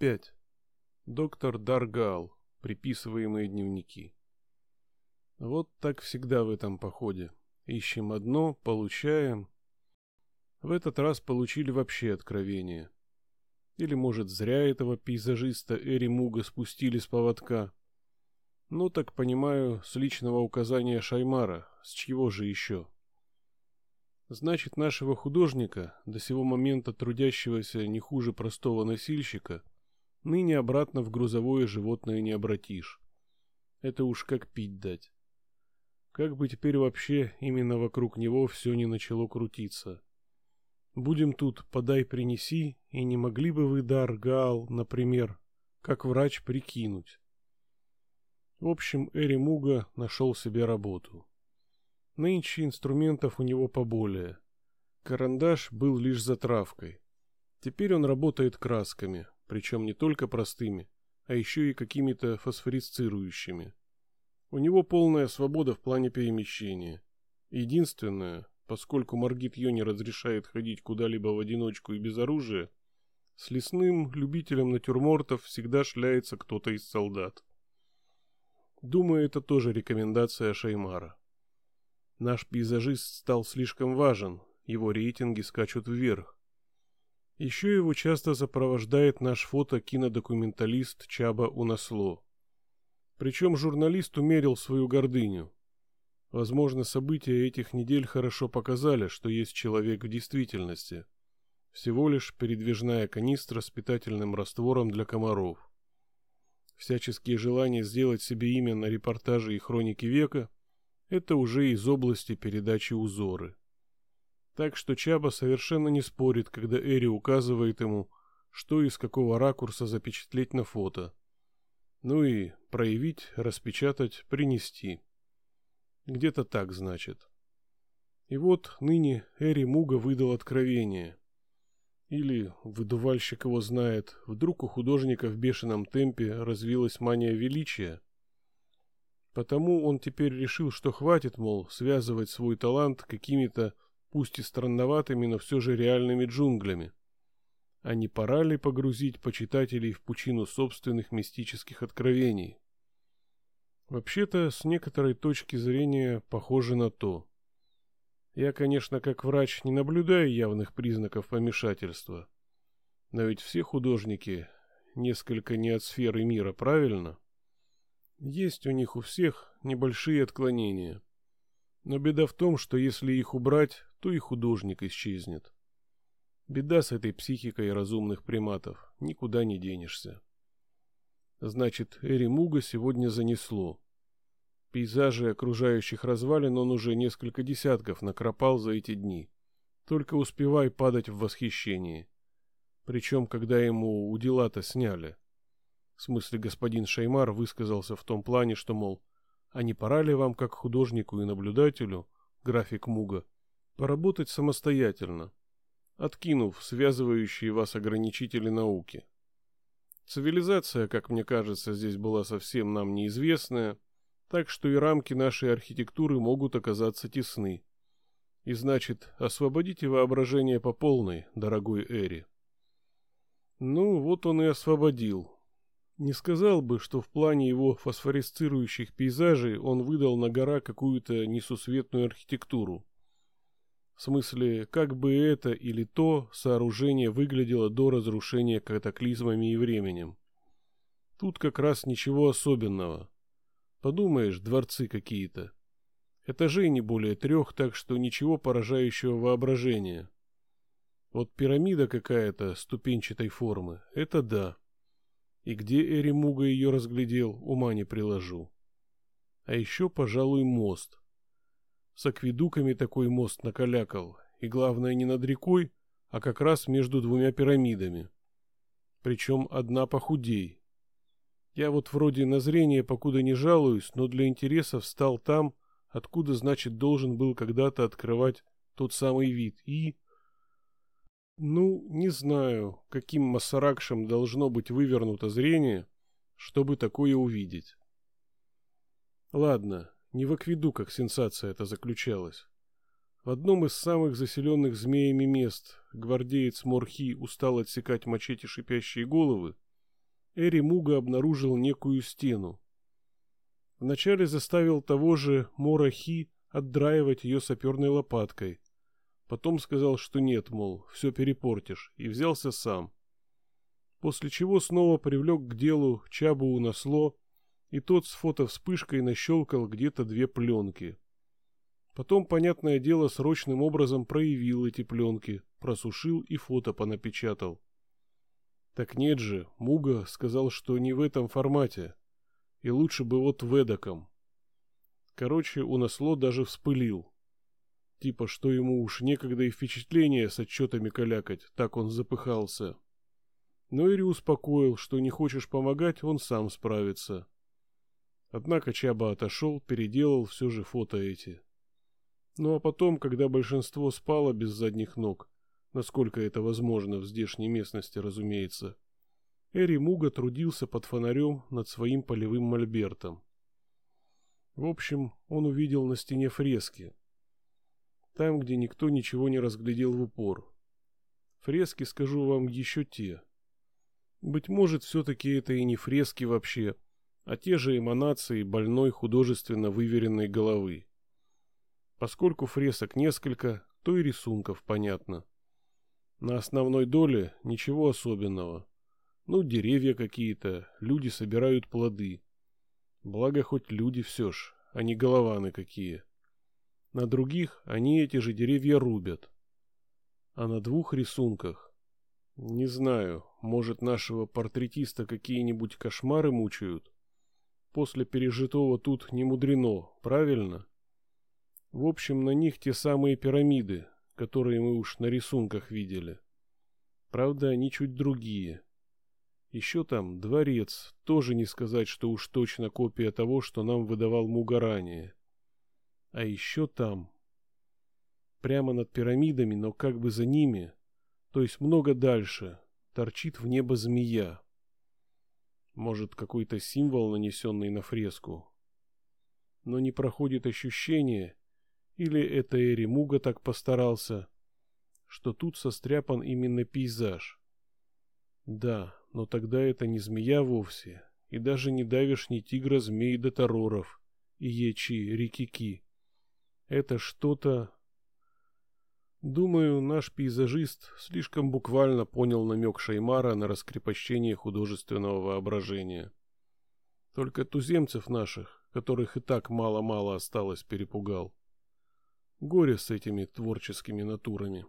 5. Доктор Даргал. Приписываемые дневники. Вот так всегда в этом походе. Ищем одно, получаем. В этот раз получили вообще откровение. Или, может, зря этого пейзажиста Эри Муга спустили с поводка. Ну, так понимаю, с личного указания Шаймара, с чьего же еще? Значит, нашего художника, до сего момента трудящегося не хуже простого носильщика, ныне обратно в грузовое животное не обратишь. Это уж как пить дать. Как бы теперь вообще именно вокруг него все не начало крутиться. Будем тут подай принеси, и не могли бы вы, дар Гаал, например, как врач прикинуть. В общем, Эри Муга нашел себе работу. Нынче инструментов у него поболее. Карандаш был лишь затравкой. Теперь он работает красками, причем не только простыми, а еще и какими-то фосфорисцирующими. У него полная свобода в плане перемещения. Единственное, поскольку Маргит не разрешает ходить куда-либо в одиночку и без оружия, с лесным любителем натюрмортов всегда шляется кто-то из солдат. Думаю, это тоже рекомендация Шаймара. Наш пейзажист стал слишком важен, его рейтинги скачут вверх. Еще его часто сопровождает наш фото-кинодокументалист Чаба Унасло. Причем журналист умерил свою гордыню. Возможно, события этих недель хорошо показали, что есть человек в действительности. Всего лишь передвижная канистра с питательным раствором для комаров. Всяческие желания сделать себе имя на репортаже и хроники века – это уже из области передачи узоры. Так что Чаба совершенно не спорит, когда Эри указывает ему, что и с какого ракурса запечатлеть на фото. Ну и проявить, распечатать, принести. Где-то так, значит. И вот ныне Эри Муга выдал откровение. Или, выдувальщик его знает, вдруг у художника в бешеном темпе развилась мания величия. Потому он теперь решил, что хватит, мол, связывать свой талант какими-то пусть и странноватыми, но все же реальными джунглями. А не пора ли погрузить почитателей в пучину собственных мистических откровений? Вообще-то, с некоторой точки зрения, похоже на то. Я, конечно, как врач не наблюдаю явных признаков помешательства. Но ведь все художники несколько не от сферы мира, правильно? Есть у них у всех небольшие отклонения. Но беда в том, что если их убрать, то и художник исчезнет. Беда с этой психикой разумных приматов, никуда не денешься. Значит, Эри Муга сегодня занесло. Пейзажи окружающих развалин он уже несколько десятков накропал за эти дни. Только успевай падать в восхищении. Причем, когда ему у дела-то сняли. В смысле, господин Шаймар высказался в том плане, что, мол, а не пора ли вам, как художнику и наблюдателю, график Муга, поработать самостоятельно, откинув связывающие вас ограничители науки? Цивилизация, как мне кажется, здесь была совсем нам неизвестная, так что и рамки нашей архитектуры могут оказаться тесны. И значит, освободите воображение по полной, дорогой Эри. Ну, вот он и освободил, не сказал бы, что в плане его фосфорисцирующих пейзажей он выдал на гора какую-то несусветную архитектуру. В смысле, как бы это или то сооружение выглядело до разрушения катаклизмами и временем. Тут как раз ничего особенного. Подумаешь, дворцы какие-то. Этажей не более трех, так что ничего поражающего воображения. Вот пирамида какая-то ступенчатой формы, это да. И где Эри Муга ее разглядел, ума не приложу. А еще, пожалуй, мост. С акведуками такой мост накалякал, и главное не над рекой, а как раз между двумя пирамидами. Причем одна похудей. Я вот вроде на зрение покуда не жалуюсь, но для интереса встал там, откуда, значит, должен был когда-то открывать тот самый вид, и... Ну, не знаю, каким масаракшем должно быть вывернуто зрение, чтобы такое увидеть. Ладно, не в акведуках сенсация эта заключалась. В одном из самых заселенных змеями мест гвардеец Морхи устал отсекать мачете шипящие головы, Эри Муга обнаружил некую стену. Вначале заставил того же Мора Хи отдраивать ее саперной лопаткой. Потом сказал, что нет, мол, все перепортишь, и взялся сам. После чего снова привлек к делу Чабу Унасло, и тот с фотовспышкой нащелкал где-то две пленки. Потом, понятное дело, срочным образом проявил эти пленки, просушил и фото понапечатал. Так нет же, Муга сказал, что не в этом формате, и лучше бы вот в эдаком. Короче, Унасло даже вспылил. Типа, что ему уж некогда и впечатление с отчетами калякать, так он запыхался. Но Ири успокоил, что не хочешь помогать, он сам справится. Однако Чаба отошел, переделал все же фото эти. Ну а потом, когда большинство спало без задних ног, насколько это возможно в здешней местности, разумеется, Эри Муга трудился под фонарем над своим полевым мольбертом. В общем, он увидел на стене фрески. Там, где никто ничего не разглядел в упор. Фрески, скажу вам, еще те. Быть может, все-таки это и не фрески вообще, а те же эманации больной художественно выверенной головы. Поскольку фресок несколько, то и рисунков понятно. На основной доле ничего особенного. Ну, деревья какие-то, люди собирают плоды. Благо хоть люди все ж, а не голованы какие. На других они эти же деревья рубят. А на двух рисунках. Не знаю, может нашего портретиста какие-нибудь кошмары мучают? После пережитого тут не мудрено, правильно? В общем, на них те самые пирамиды, которые мы уж на рисунках видели. Правда, они чуть другие. Еще там дворец, тоже не сказать, что уж точно копия того, что нам выдавал Муга ранее. А еще там, прямо над пирамидами, но как бы за ними, то есть много дальше, торчит в небо змея. Может, какой-то символ, нанесенный на фреску. Но не проходит ощущение, или это Эри Муга так постарался, что тут состряпан именно пейзаж. Да, но тогда это не змея вовсе, и даже не давишний тигра змей до тароров и ечи рикики. Это что-то... Думаю, наш пейзажист слишком буквально понял намек Шаймара на раскрепощение художественного воображения. Только туземцев наших, которых и так мало-мало осталось, перепугал. Горе с этими творческими натурами.